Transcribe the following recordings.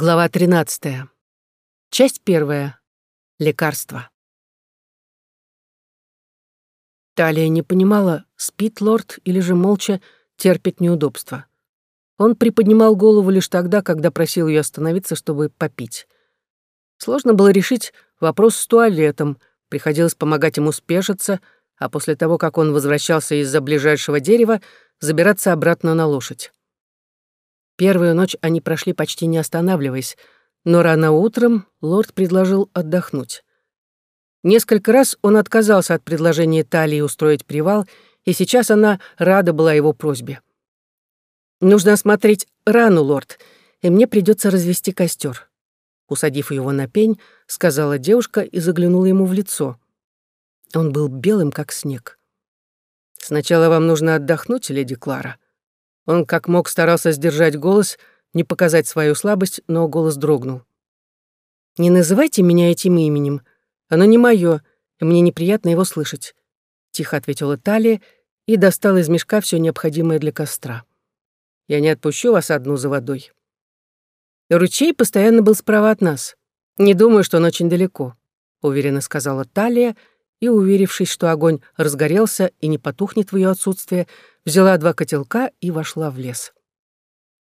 Глава 13. Часть первая. Лекарство. Талия не понимала, спит лорд или же молча терпит неудобства. Он приподнимал голову лишь тогда, когда просил ее остановиться, чтобы попить. Сложно было решить вопрос с туалетом, приходилось помогать ему спешиться, а после того, как он возвращался из-за ближайшего дерева, забираться обратно на лошадь. Первую ночь они прошли почти не останавливаясь, но рано утром лорд предложил отдохнуть. Несколько раз он отказался от предложения Талии устроить привал, и сейчас она рада была его просьбе. «Нужно осмотреть рану, лорд, и мне придется развести костер. Усадив его на пень, сказала девушка и заглянула ему в лицо. Он был белым, как снег. «Сначала вам нужно отдохнуть, леди Клара», он как мог старался сдержать голос, не показать свою слабость, но голос дрогнул. «Не называйте меня этим именем. Оно не мое, и мне неприятно его слышать», — тихо ответила Талия и достала из мешка все необходимое для костра. «Я не отпущу вас одну за водой». Ручей постоянно был справа от нас. Не думаю, что он очень далеко, — уверенно сказала Талия, и, уверившись, что огонь разгорелся и не потухнет в ее отсутствие, взяла два котелка и вошла в лес.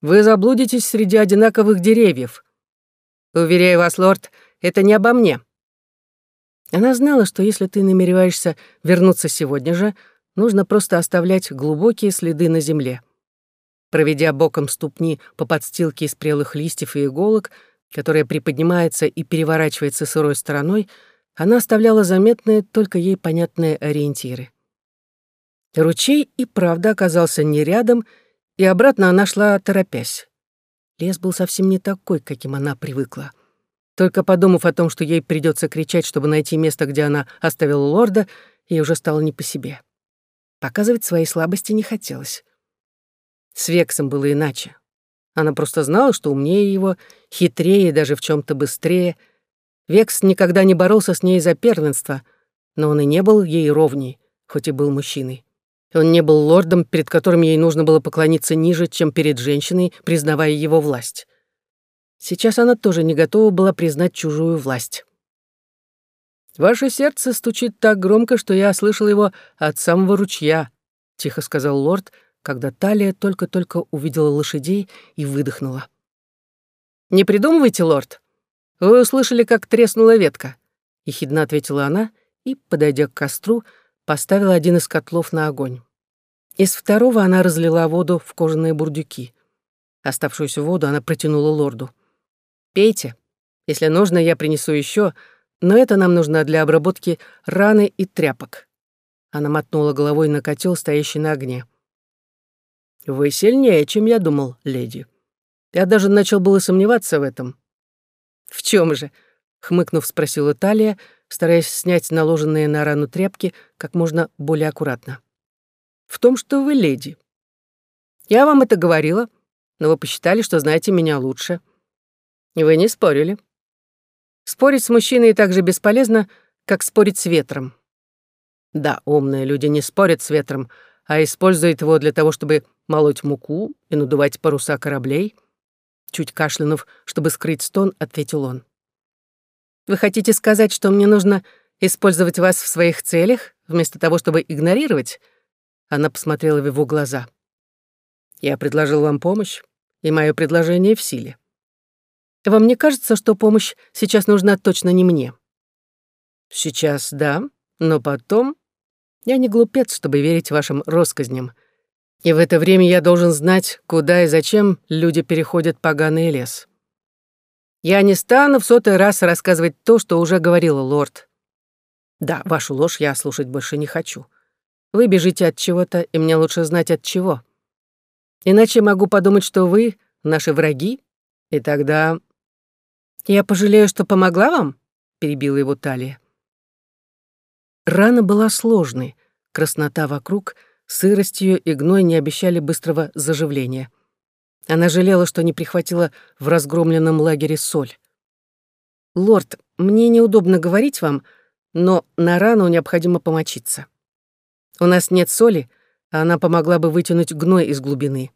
«Вы заблудитесь среди одинаковых деревьев. Уверяю вас, лорд, это не обо мне». Она знала, что если ты намереваешься вернуться сегодня же, нужно просто оставлять глубокие следы на земле. Проведя боком ступни по подстилке из прелых листьев и иголок, которая приподнимается и переворачивается сырой стороной, она оставляла заметные, только ей понятные ориентиры. Ручей и правда оказался не рядом, и обратно она шла, торопясь. Лес был совсем не такой, каким она привыкла. Только подумав о том, что ей придется кричать, чтобы найти место, где она оставила лорда, ей уже стало не по себе. Показывать свои слабости не хотелось. С Вексом было иначе. Она просто знала, что умнее его, хитрее, даже в чем то быстрее — Векс никогда не боролся с ней за первенство, но он и не был ей ровней, хоть и был мужчиной. Он не был лордом, перед которым ей нужно было поклониться ниже, чем перед женщиной, признавая его власть. Сейчас она тоже не готова была признать чужую власть. «Ваше сердце стучит так громко, что я слышал его от самого ручья», — тихо сказал лорд, когда Талия только-только увидела лошадей и выдохнула. «Не придумывайте, лорд. «Вы услышали, как треснула ветка?» — ехидно ответила она и, подойдя к костру, поставила один из котлов на огонь. Из второго она разлила воду в кожаные бурдюки. Оставшуюся воду она протянула лорду. «Пейте. Если нужно, я принесу еще, но это нам нужно для обработки раны и тряпок». Она мотнула головой на котел, стоящий на огне. «Вы сильнее, чем я думал, леди. Я даже начал было сомневаться в этом. «В чем же?» — хмыкнув, спросила Талия, стараясь снять наложенные на рану тряпки как можно более аккуратно. «В том, что вы леди. Я вам это говорила, но вы посчитали, что знаете меня лучше. И вы не спорили. Спорить с мужчиной так же бесполезно, как спорить с ветром. Да, умные люди не спорят с ветром, а используют его для того, чтобы молоть муку и надувать паруса кораблей — Чуть кашлянув, чтобы скрыть стон, ответил он. «Вы хотите сказать, что мне нужно использовать вас в своих целях, вместо того, чтобы игнорировать?» Она посмотрела в его глаза. «Я предложил вам помощь, и мое предложение в силе. Вам не кажется, что помощь сейчас нужна точно не мне?» «Сейчас да, но потом...» «Я не глупец, чтобы верить вашим россказням», и в это время я должен знать, куда и зачем люди переходят поганый лес. Я не стану в сотый раз рассказывать то, что уже говорила лорд. Да, вашу ложь я слушать больше не хочу. Вы бежите от чего-то, и мне лучше знать от чего. Иначе могу подумать, что вы наши враги, и тогда... Я пожалею, что помогла вам, перебила его талия. Рана была сложной, краснота вокруг — Сыростью и гной не обещали быстрого заживления. Она жалела, что не прихватила в разгромленном лагере соль. «Лорд, мне неудобно говорить вам, но на рану необходимо помочиться. У нас нет соли, а она помогла бы вытянуть гной из глубины».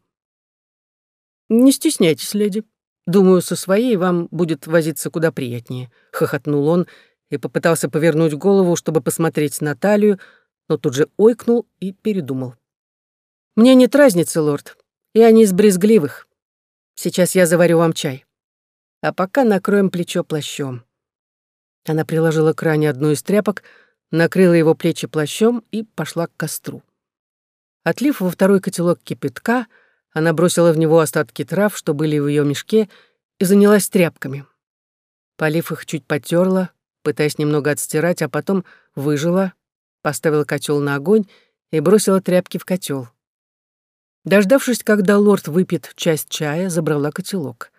«Не стесняйтесь, леди. Думаю, со своей вам будет возиться куда приятнее», — хохотнул он и попытался повернуть голову, чтобы посмотреть на талию, но тут же ойкнул и передумал. «Мне нет разницы, лорд. Я не из брезгливых. Сейчас я заварю вам чай. А пока накроем плечо плащом». Она приложила к ране одну из тряпок, накрыла его плечи плащом и пошла к костру. Отлив во второй котелок кипятка, она бросила в него остатки трав, что были в ее мешке, и занялась тряпками. Полив их, чуть потерла, пытаясь немного отстирать, а потом выжила, поставила котел на огонь и бросила тряпки в котел. Дождавшись, когда лорд выпьет часть чая, забрала котелок.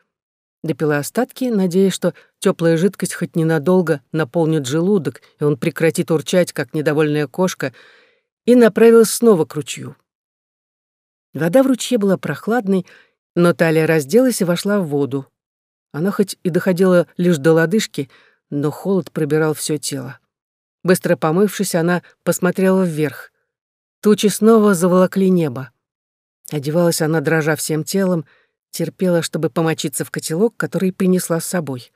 Допила остатки, надеясь, что теплая жидкость хоть ненадолго наполнит желудок, и он прекратит урчать, как недовольная кошка, и направилась снова к ручью. Вода в ручье была прохладной, но Талия разделась и вошла в воду. Она хоть и доходила лишь до лодыжки, но холод пробирал все тело. Быстро помывшись, она посмотрела вверх. Тучи снова заволокли небо. Одевалась она, дрожа всем телом, терпела, чтобы помочиться в котелок, который принесла с собой.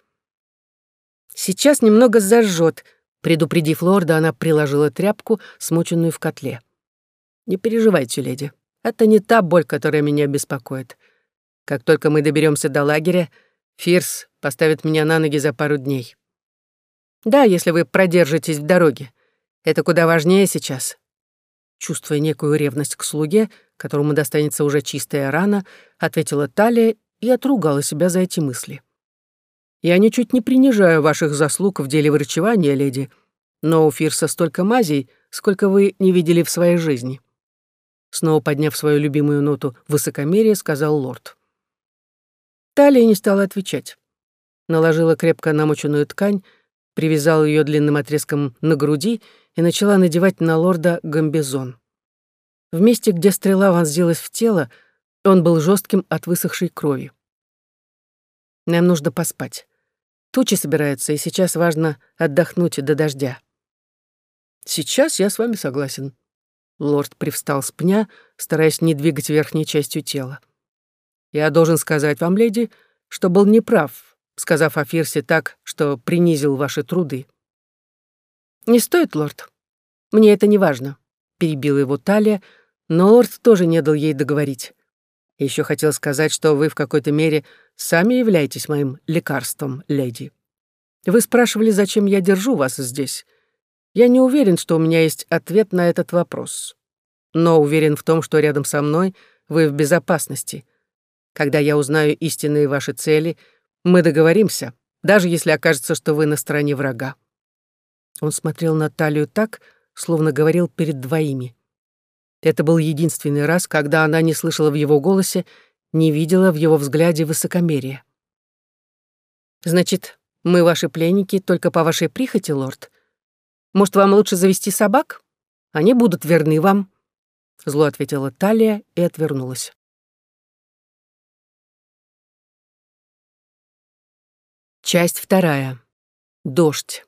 «Сейчас немного зажжет», — предупредив лорда, она приложила тряпку, смоченную в котле. «Не переживайте, леди, это не та боль, которая меня беспокоит. Как только мы доберемся до лагеря, Фирс поставит меня на ноги за пару дней. Да, если вы продержитесь в дороге. Это куда важнее сейчас. Чувствуя некую ревность к слуге, которому достанется уже чистая рана, ответила Талия и отругала себя за эти мысли. «Я ничуть не принижаю ваших заслуг в деле врачевания, леди, но у Фирса столько мазей, сколько вы не видели в своей жизни». Снова подняв свою любимую ноту высокомерия, сказал лорд. Талия не стала отвечать. Наложила крепко намоченную ткань, привязала ее длинным отрезком на груди и начала надевать на лорда гамбизон. В месте, где стрела вонзилась в тело, он был жестким от высохшей крови. Нам нужно поспать. Тучи собираются, и сейчас важно отдохнуть до дождя. Сейчас я с вами согласен. Лорд привстал с пня, стараясь не двигать верхней частью тела. Я должен сказать вам, леди, что был неправ, сказав о Фирсе так, что принизил ваши труды. «Не стоит, лорд. Мне это не важно», — перебила его Талия, но лорд тоже не дал ей договорить. Еще хотел сказать, что вы в какой-то мере сами являетесь моим лекарством, леди. Вы спрашивали, зачем я держу вас здесь. Я не уверен, что у меня есть ответ на этот вопрос. Но уверен в том, что рядом со мной вы в безопасности. Когда я узнаю истинные ваши цели — мы договоримся, даже если окажется, что вы на стороне врага». Он смотрел на Талию так, словно говорил перед двоими. Это был единственный раз, когда она не слышала в его голосе, не видела в его взгляде высокомерия. «Значит, мы ваши пленники только по вашей прихоти, лорд? Может, вам лучше завести собак? Они будут верны вам». Зло ответила Талия и отвернулась. Часть вторая. Дождь.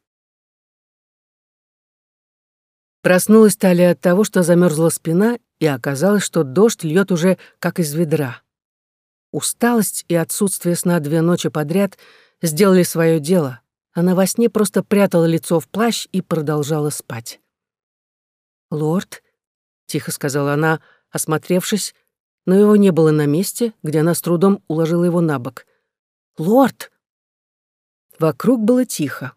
Проснулась Талия от того, что замерзла спина, и оказалось, что дождь льет уже как из ведра. Усталость и отсутствие сна две ночи подряд сделали свое дело. Она во сне просто прятала лицо в плащ и продолжала спать. «Лорд», — тихо сказала она, осмотревшись, но его не было на месте, где она с трудом уложила его на бок. «Лорд!» Вокруг было тихо.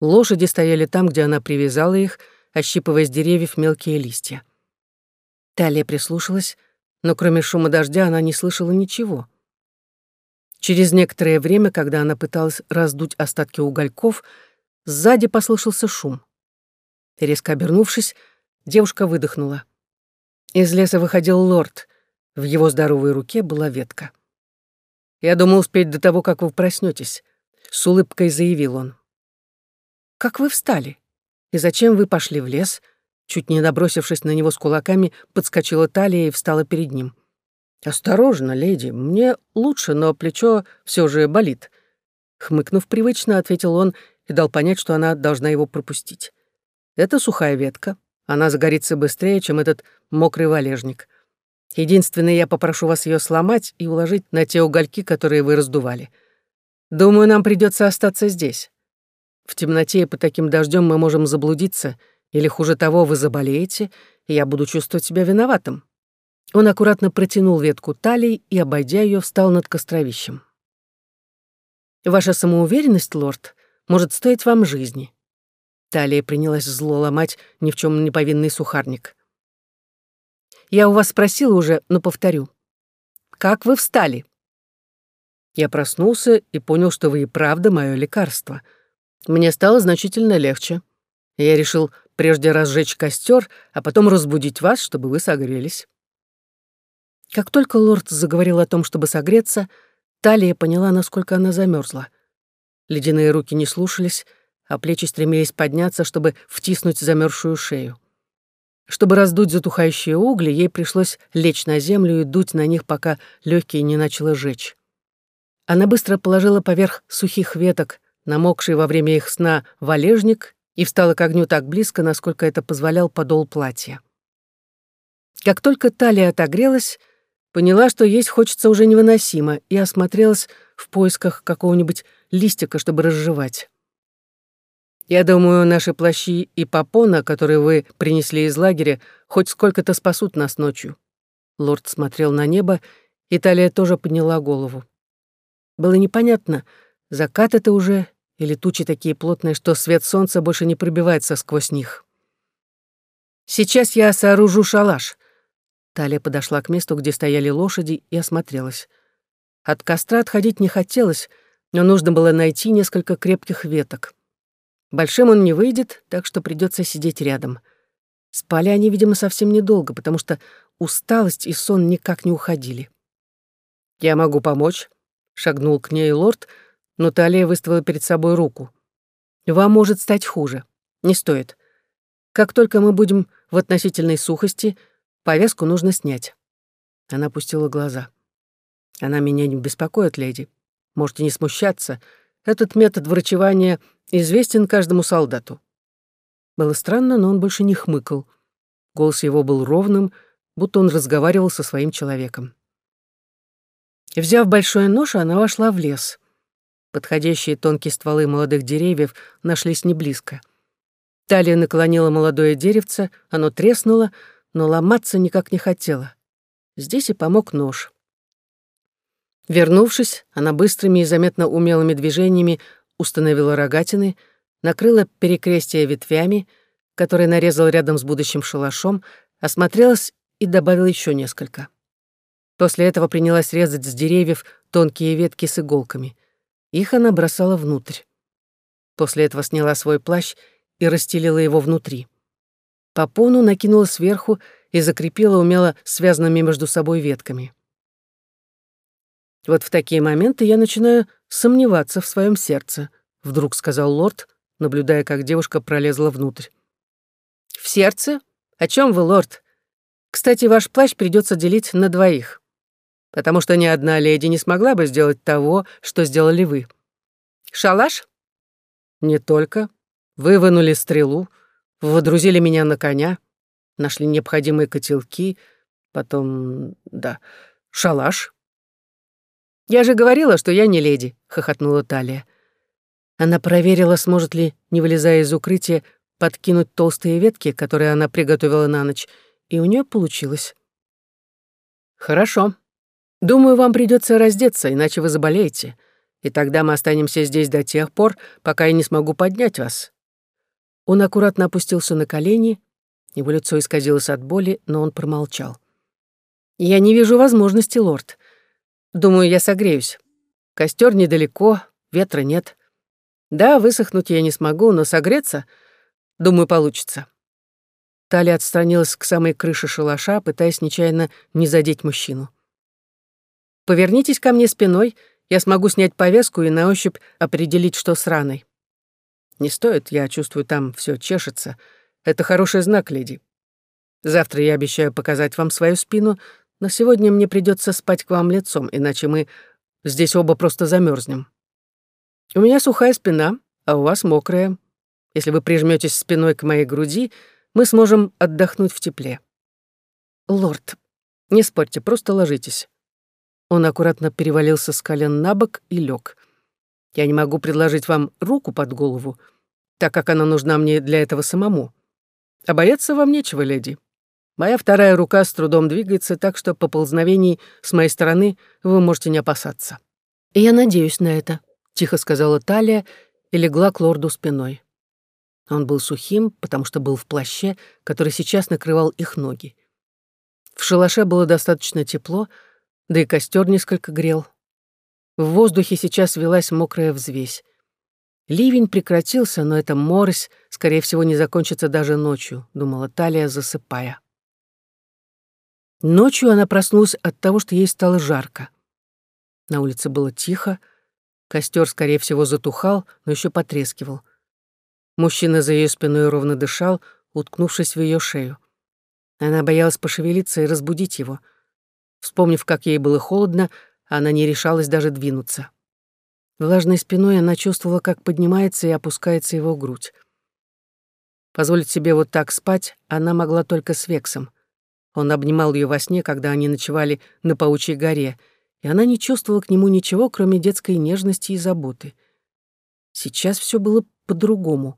Лошади стояли там, где она привязала их, ощипывая с деревьев мелкие листья. Талия прислушалась, но кроме шума дождя она не слышала ничего. Через некоторое время, когда она пыталась раздуть остатки угольков, сзади послышался шум. Резко обернувшись, девушка выдохнула. Из леса выходил лорд. В его здоровой руке была ветка. «Я думал успеть до того, как вы проснетесь с улыбкой заявил он. «Как вы встали? И зачем вы пошли в лес?» Чуть не набросившись на него с кулаками, подскочила талия и встала перед ним. «Осторожно, леди, мне лучше, но плечо все же болит». Хмыкнув привычно, ответил он и дал понять, что она должна его пропустить. «Это сухая ветка. Она загорится быстрее, чем этот мокрый валежник. Единственное, я попрошу вас ее сломать и уложить на те угольки, которые вы раздували. Думаю, нам придется остаться здесь. В темноте и по таким дождем мы можем заблудиться, или, хуже того, вы заболеете, и я буду чувствовать себя виноватым». Он аккуратно протянул ветку талии и, обойдя ее, встал над костровищем. «Ваша самоуверенность, лорд, может стоить вам жизни». Талия принялась зло ломать ни в чем не повинный сухарник. «Я у вас спросила уже, но повторю. Как вы встали?» Я проснулся и понял, что вы и правда мое лекарство. Мне стало значительно легче. Я решил прежде разжечь костер, а потом разбудить вас, чтобы вы согрелись. Как только лорд заговорил о том, чтобы согреться, Талия поняла, насколько она замерзла. Ледяные руки не слушались, а плечи стремились подняться, чтобы втиснуть замерзшую шею. Чтобы раздуть затухающие угли, ей пришлось лечь на землю и дуть на них, пока легкие не начало жечь. Она быстро положила поверх сухих веток, намокший во время их сна, валежник и встала к огню так близко, насколько это позволял подол платья. Как только талия отогрелась, поняла, что есть хочется уже невыносимо, и осмотрелась в поисках какого-нибудь листика, чтобы разжевать. Я думаю, наши плащи и попона, которые вы принесли из лагеря, хоть сколько-то спасут нас ночью. Лорд смотрел на небо, и Талия тоже подняла голову. Было непонятно, закат это уже или тучи такие плотные, что свет солнца больше не пробивается сквозь них. «Сейчас я сооружу шалаш». Талия подошла к месту, где стояли лошади, и осмотрелась. От костра отходить не хотелось, но нужно было найти несколько крепких веток. Большим он не выйдет, так что придется сидеть рядом. Спали они, видимо, совсем недолго, потому что усталость и сон никак не уходили. «Я могу помочь», — шагнул к ней лорд, но Талия выставила перед собой руку. «Вам может стать хуже. Не стоит. Как только мы будем в относительной сухости, повязку нужно снять». Она опустила глаза. «Она меня не беспокоит, леди. Можете не смущаться. Этот метод врачевания известен каждому солдату». Было странно, но он больше не хмыкал. Голос его был ровным, будто он разговаривал со своим человеком. Взяв большой нож, она вошла в лес. Подходящие тонкие стволы молодых деревьев нашлись не близко. Талия наклонила молодое деревце, оно треснуло, но ломаться никак не хотело. Здесь и помог нож. Вернувшись, она быстрыми и заметно умелыми движениями установила рогатины, накрыла перекрестие ветвями, которые нарезал рядом с будущим шалашом, осмотрелась и добавила еще несколько. После этого принялась резать с деревьев тонкие ветки с иголками. Их она бросала внутрь. После этого сняла свой плащ и расстелила его внутри. Попону накинула сверху и закрепила умело связанными между собой ветками. «Вот в такие моменты я начинаю сомневаться в своем сердце», — вдруг сказал лорд, наблюдая, как девушка пролезла внутрь. «В сердце? О чем вы, лорд? Кстати, ваш плащ придется делить на двоих потому что ни одна леди не смогла бы сделать того, что сделали вы. Шалаш? Не только. Вы вынули стрелу, водрузили меня на коня, нашли необходимые котелки, потом... да, шалаш. «Я же говорила, что я не леди», — хохотнула Талия. Она проверила, сможет ли, не вылезая из укрытия, подкинуть толстые ветки, которые она приготовила на ночь, и у нее получилось. «Хорошо», Думаю, вам придется раздеться, иначе вы заболеете. И тогда мы останемся здесь до тех пор, пока я не смогу поднять вас». Он аккуратно опустился на колени, его лицо исказилось от боли, но он промолчал. «Я не вижу возможности, лорд. Думаю, я согреюсь. Костер недалеко, ветра нет. Да, высохнуть я не смогу, но согреться, думаю, получится». Талия отстранилась к самой крыше шалаша, пытаясь нечаянно не задеть мужчину. Повернитесь ко мне спиной, я смогу снять повязку и на ощупь определить, что с раной. Не стоит, я чувствую, там все чешется. Это хороший знак, леди. Завтра я обещаю показать вам свою спину, но сегодня мне придется спать к вам лицом, иначе мы здесь оба просто замерзнем. У меня сухая спина, а у вас мокрая. Если вы прижметесь спиной к моей груди, мы сможем отдохнуть в тепле. Лорд, Не спорьте, просто ложитесь». Он аккуратно перевалился с колен на бок и лег. «Я не могу предложить вам руку под голову, так как она нужна мне для этого самому. А бояться вам нечего, леди. Моя вторая рука с трудом двигается, так что поползновений с моей стороны вы можете не опасаться». «И я надеюсь на это», — тихо сказала Талия и легла к лорду спиной. Он был сухим, потому что был в плаще, который сейчас накрывал их ноги. В шалаше было достаточно тепло, да и костер несколько грел. В воздухе сейчас велась мокрая взвесь. Ливень прекратился, но эта морось, скорее всего, не закончится даже ночью, думала Талия, засыпая. Ночью она проснулась от того, что ей стало жарко. На улице было тихо, костер, скорее всего, затухал, но еще потрескивал. Мужчина за ее спиной ровно дышал, уткнувшись в ее шею. Она боялась пошевелиться и разбудить его. Вспомнив, как ей было холодно, она не решалась даже двинуться. Влажной спиной она чувствовала, как поднимается и опускается его грудь. Позволить себе вот так спать она могла только с Вексом. Он обнимал ее во сне, когда они ночевали на Паучьей горе, и она не чувствовала к нему ничего, кроме детской нежности и заботы. Сейчас все было по-другому.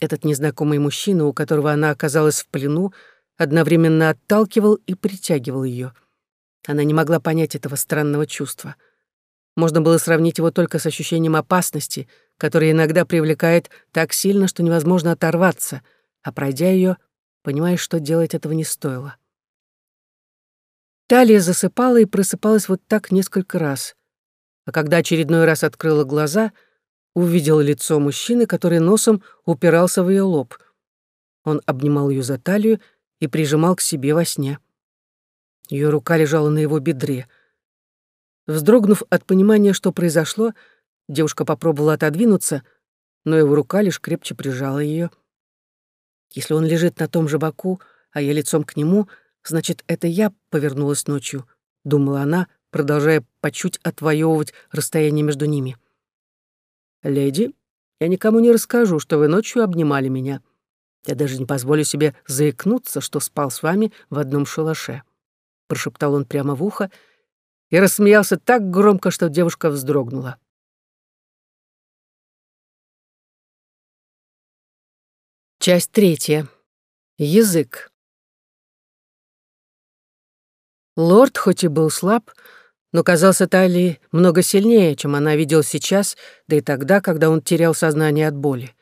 Этот незнакомый мужчина, у которого она оказалась в плену, одновременно отталкивал и притягивал ее. Она не могла понять этого странного чувства. Можно было сравнить его только с ощущением опасности, которое иногда привлекает так сильно, что невозможно оторваться, а пройдя ее, понимаешь, что делать этого не стоило. Талия засыпала и просыпалась вот так несколько раз. А когда очередной раз открыла глаза, увидела лицо мужчины, который носом упирался в ее лоб. Он обнимал ее за талию и прижимал к себе во сне. Ее рука лежала на его бедре. Вздрогнув от понимания, что произошло, девушка попробовала отодвинуться, но его рука лишь крепче прижала ее. Если он лежит на том же боку, а я лицом к нему — Значит, это я повернулась ночью, думала она, продолжая по отвоевывать расстояние между ними. Леди, я никому не расскажу, что вы ночью обнимали меня. Я даже не позволю себе заикнуться, что спал с вами в одном шалаше. Прошептал он прямо в ухо и рассмеялся так громко, что девушка вздрогнула. Часть третья. Язык. Лорд, хоть и был слаб, но казался Талии много сильнее, чем она видела сейчас, да и тогда, когда он терял сознание от боли.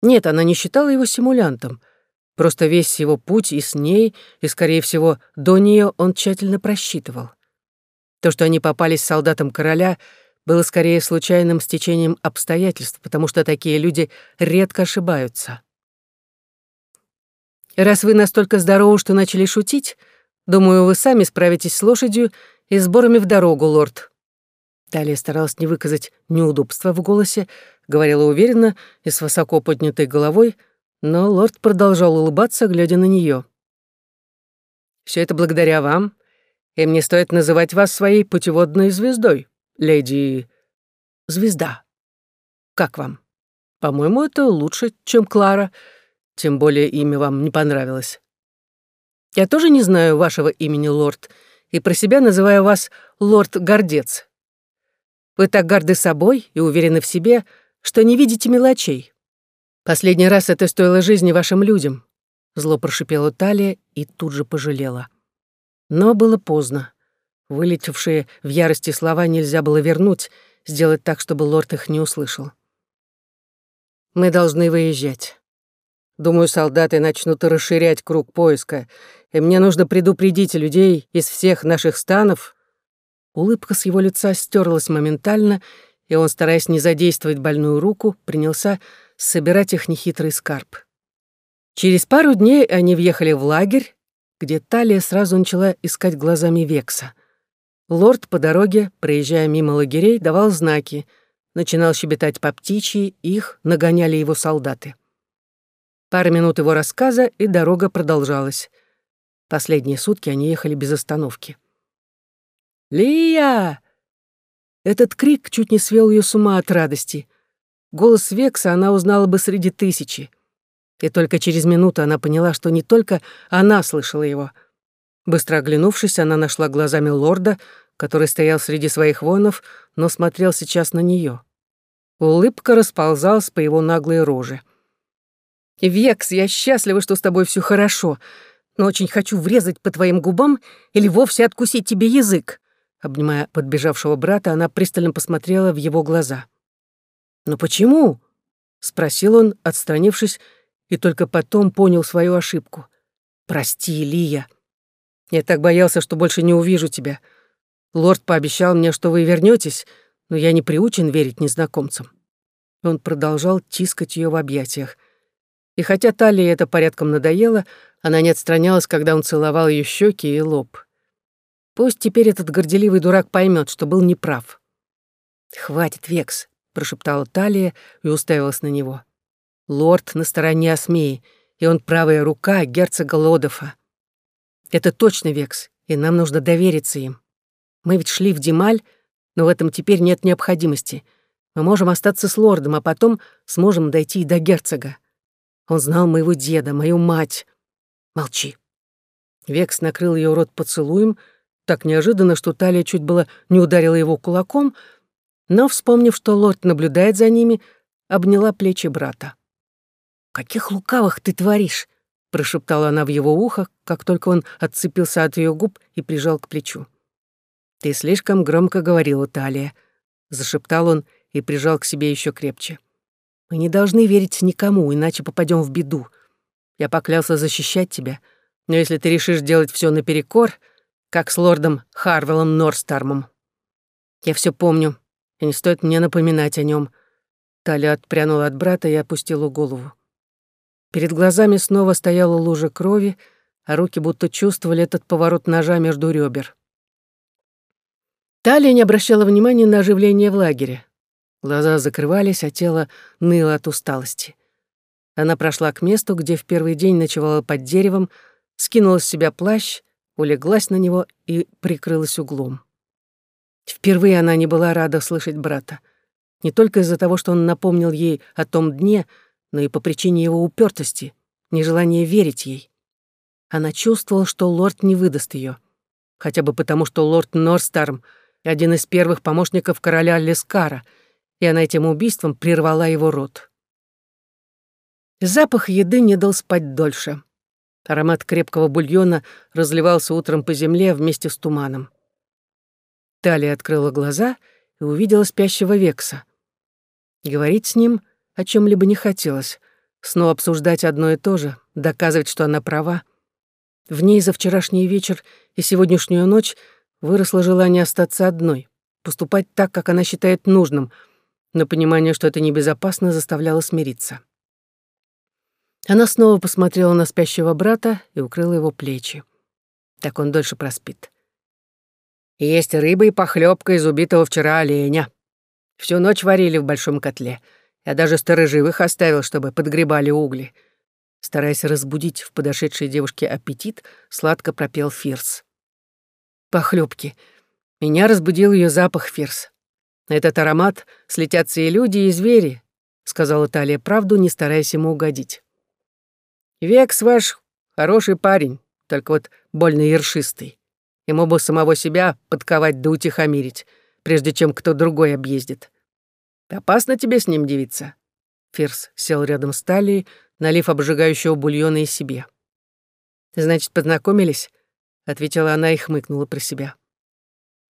Нет, она не считала его симулянтом. Просто весь его путь и с ней, и, скорее всего, до нее он тщательно просчитывал. То, что они попались солдатам короля, было скорее случайным стечением обстоятельств, потому что такие люди редко ошибаются. «Раз вы настолько здоровы, что начали шутить», Думаю, вы сами справитесь с лошадью и сборами в дорогу, лорд». Талия старалась не выказать неудобства в голосе, говорила уверенно и с высоко поднятой головой, но лорд продолжал улыбаться, глядя на нее. Все это благодаря вам, и мне стоит называть вас своей путеводной звездой, леди... Звезда. Как вам? По-моему, это лучше, чем Клара, тем более имя вам не понравилось. Я тоже не знаю вашего имени, лорд, и про себя называю вас лорд-гордец. Вы так горды собой и уверены в себе, что не видите мелочей. Последний раз это стоило жизни вашим людям. Зло прошипела Талия и тут же пожалела. Но было поздно. Вылетевшие в ярости слова нельзя было вернуть, сделать так, чтобы лорд их не услышал. «Мы должны выезжать. Думаю, солдаты начнут расширять круг поиска, и мне нужно предупредить людей из всех наших станов». Улыбка с его лица стерлась моментально, и он, стараясь не задействовать больную руку, принялся собирать их нехитрый скарб. Через пару дней они въехали в лагерь, где Талия сразу начала искать глазами Векса. Лорд по дороге, проезжая мимо лагерей, давал знаки, начинал щебетать по птичьи, их нагоняли его солдаты. Пара минут его рассказа, и дорога продолжалась. Последние сутки они ехали без остановки. «Лия!» Этот крик чуть не свел ее с ума от радости. Голос Векса она узнала бы среди тысячи. И только через минуту она поняла, что не только она слышала его. Быстро оглянувшись, она нашла глазами лорда, который стоял среди своих воинов, но смотрел сейчас на нее. Улыбка расползалась по его наглой роже. «Векс, я счастлива, что с тобой все хорошо, но очень хочу врезать по твоим губам или вовсе откусить тебе язык». Обнимая подбежавшего брата, она пристально посмотрела в его глаза. «Но почему?» — спросил он, отстранившись, и только потом понял свою ошибку. «Прости, Лия. Я так боялся, что больше не увижу тебя. Лорд пообещал мне, что вы вернетесь, но я не приучен верить незнакомцам». Он продолжал тискать ее в объятиях. И хотя талии это порядком надоело, она не отстранялась, когда он целовал ее щеки и лоб. Пусть теперь этот горделивый дурак поймет, что был неправ. «Хватит, Векс», — прошептала Талия и уставилась на него. «Лорд на стороне Осмеи, и он правая рука герцога Лодофа. Это точно Векс, и нам нужно довериться им. Мы ведь шли в Дималь, но в этом теперь нет необходимости. Мы можем остаться с лордом, а потом сможем дойти и до герцога. Он знал моего деда, мою мать. Молчи. Векс накрыл ее рот поцелуем, так неожиданно, что Талия чуть было не ударила его кулаком, но, вспомнив, что лорд наблюдает за ними, обняла плечи брата. «Каких лукавых ты творишь!» — прошептала она в его ухо, как только он отцепился от ее губ и прижал к плечу. «Ты слишком громко говорила, Талия», — зашептал он и прижал к себе еще крепче. «Мы не должны верить никому, иначе попадем в беду. Я поклялся защищать тебя, но если ты решишь делать все наперекор, как с лордом Харвелом Норстармом. Я все помню, и не стоит мне напоминать о нем. Талия отпрянула от брата и опустила голову. Перед глазами снова стояла лужа крови, а руки будто чувствовали этот поворот ножа между ребер. Талия не обращала внимания на оживление в лагере. Глаза закрывались, а тело ныло от усталости. Она прошла к месту, где в первый день ночевала под деревом, скинула с себя плащ, улеглась на него и прикрылась углом. Впервые она не была рада слышать брата. Не только из-за того, что он напомнил ей о том дне, но и по причине его упертости, нежелания верить ей. Она чувствовала, что лорд не выдаст ее, хотя бы потому, что лорд Норстарм — один из первых помощников короля Лескара, и она этим убийством прервала его рот. Запах еды не дал спать дольше. Аромат крепкого бульона разливался утром по земле вместе с туманом. Талия открыла глаза и увидела спящего Векса. Говорить с ним о чем либо не хотелось, снова обсуждать одно и то же, доказывать, что она права. В ней за вчерашний вечер и сегодняшнюю ночь выросло желание остаться одной, поступать так, как она считает нужным, но понимание, что это небезопасно, заставляло смириться. Она снова посмотрела на спящего брата и укрыла его плечи. Так он дольше проспит. «Есть рыба и похлебка из убитого вчера оленя. Всю ночь варили в большом котле. Я даже сторожевых оставил, чтобы подгребали угли». Стараясь разбудить в подошедшей девушке аппетит, сладко пропел Фирс похлебки. Меня разбудил ее запах фирс. этот аромат слетятся и люди, и звери, сказала Талия правду, не стараясь ему угодить. Векс ваш хороший парень, только вот больно ершистый. Ему бы самого себя подковать да утихомирить, прежде чем кто другой объездит. Опасно тебе с ним девиться. Фирс сел рядом с Талией, налив обжигающего бульона и себе. Значит, познакомились? — ответила она и хмыкнула про себя.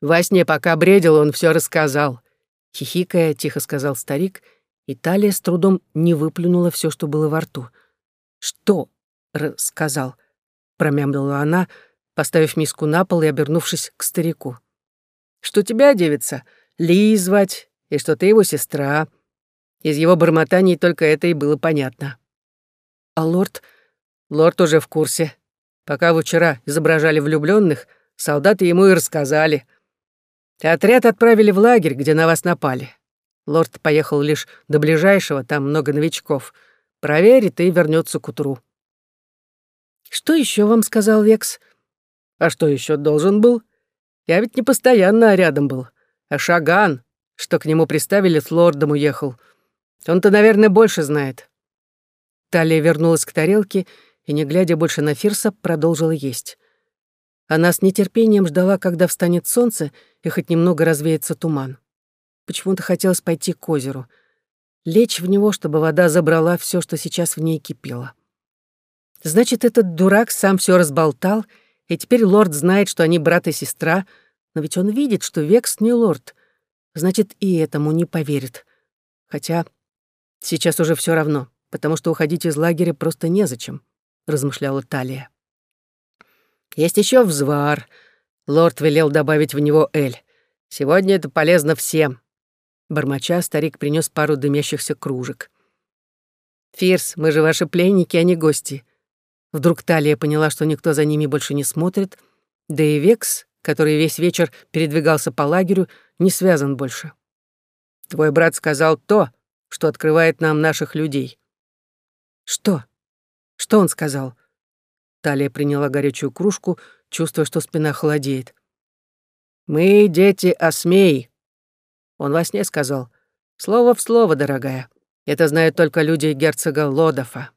«Во сне, пока бредил, он все рассказал», — хихикая, тихо сказал старик, и Талия с трудом не выплюнула все, что было во рту. «Что?» — рассказал, — промямлила она, поставив миску на пол и обернувшись к старику. «Что тебя, девица, Ли звать, и что ты его сестра». Из его бормотаний только это и было понятно. «А лорд?» «Лорд уже в курсе», Пока вчера изображали влюбленных, солдаты ему и рассказали. Отряд отправили в лагерь, где на вас напали. Лорд поехал лишь до ближайшего, там много новичков. Проверит и вернется к утру. Что еще вам сказал Векс? А что еще должен был? Я ведь не постоянно рядом был. А Шаган, что к нему приставили, с лордом уехал. Он-то, наверное, больше знает. Талия вернулась к тарелке и, не глядя больше на Фирса, продолжила есть. Она с нетерпением ждала, когда встанет солнце и хоть немного развеется туман. Почему-то хотелось пойти к озеру, лечь в него, чтобы вода забрала все, что сейчас в ней кипело. Значит, этот дурак сам все разболтал, и теперь лорд знает, что они брат и сестра, но ведь он видит, что Векс не лорд. Значит, и этому не поверит. Хотя сейчас уже все равно, потому что уходить из лагеря просто незачем, размышляла Талия. Есть еще взвар. Лорд велел добавить в него эль. Сегодня это полезно всем. Бормоча, старик принес пару дымящихся кружек. «Фирс, мы же ваши пленники, а не гости». Вдруг Талия поняла, что никто за ними больше не смотрит, да и Векс, который весь вечер передвигался по лагерю, не связан больше. «Твой брат сказал то, что открывает нам наших людей». «Что? Что он сказал?» Талия приняла горячую кружку, чувствуя, что спина холодеет. «Мы дети Осмей», он во сне сказал. «Слово в слово, дорогая. Это знают только люди герцога Лодофа».